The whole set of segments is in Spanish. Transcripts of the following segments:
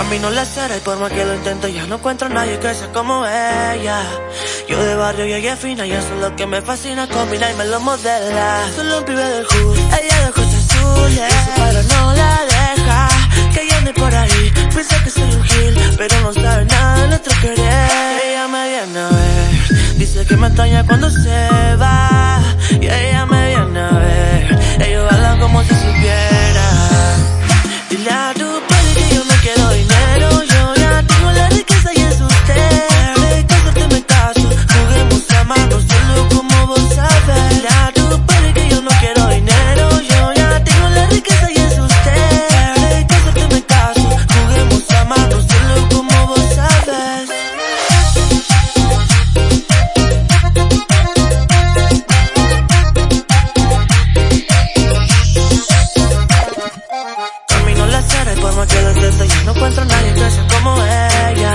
Camino la acera y por más que lo intento ya no encuentro a nadie que sea como ella. Yo de barrio y ella fina y eso es lo que me fascina, combina y me lo modela. Solo un pibe del hood, ella de cosas suyas. Su padre no la deja, que ella ande por ahí. Piensa que soy un gil, pero no sabe nada de nuestro querer. Ella me viene a ver, dice que me extraña cuando se como te detesto Yo no encuentro a nadie que sea como ella.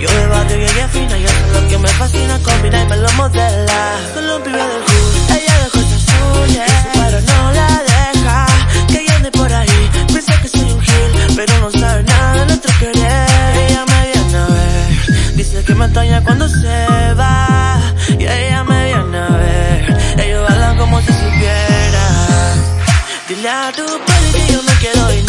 Yo de barrio y ella fina Y eso es lo que me fascina. Combina y me lo modela. Solo un pibe del club Ella dejó ser suya. Pero no la deja Que ella ande por ahí. Piensa que soy un gil Pero no sabe nada de otro querer. Ella me viene a ver Dice que me extraña cuando se va. Y ella me viene a ver Ellos hablan como si supiera. Dile a tu padre que yo me quiero ir